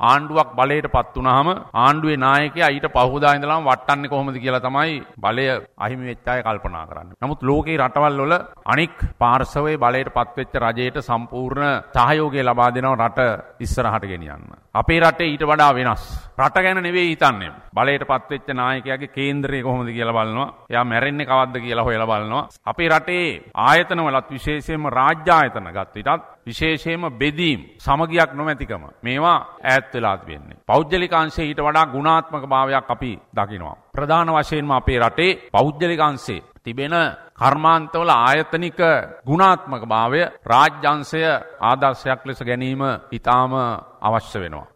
ආණ්ඩුවක් බලයට පත් වුණාම ආණ්ඩුවේ නායකයා ඊට පහුදා ඉඳලාම වට්ටන්නේ කොහොමද කියලා තමයි බලය අහිමි වෙච්ච අය කල්පනා කරන්නේ. නමුත් ලෝකේ රටවල් වල අනික් පාර්ශවයේ බලයට පත් වෙච්ච රජයට සම්පූර්ණ සහයෝගය ලබා දෙනවා රට ඉස්සරහට ගෙනියන්න. අපේ රටේ ඊට වඩා වෙනස්. රට ගැන නෙවෙයි හිතන්නේ. බලයට පත් වෙච්ච නායකයාගේ කේන්දරය කොහොමද කියලා බලනවා. එයා මැරෙන්නේ කවද්ද කියලා හොයලා බලනවා. අපේ රටේ ආයතනවලත් විශේෂයෙන්ම රාජ්‍ය ආයතන ගත්ත විටත් විශේෂයෙන්ම බෙදීම් සමගියක් නොමැතිකම මේවා ඈත් වෙලා තියෙන්නේ. පෞද්ගලික අංශයේ ඊට වඩා ගුණාත්මක භාවයක් අපි දකිනවා. ප්‍රධාන වශයෙන්ම අපේ රටේ පෞද්ගලික අංශයේ තිබෙන කර්මාන්තවල ආයතනික ගුණාත්මක භාවය රාජ්‍යංශය ආදර්ශයක් ලෙස ගැනීම ඉතාම අවශ්‍ය වෙනවා.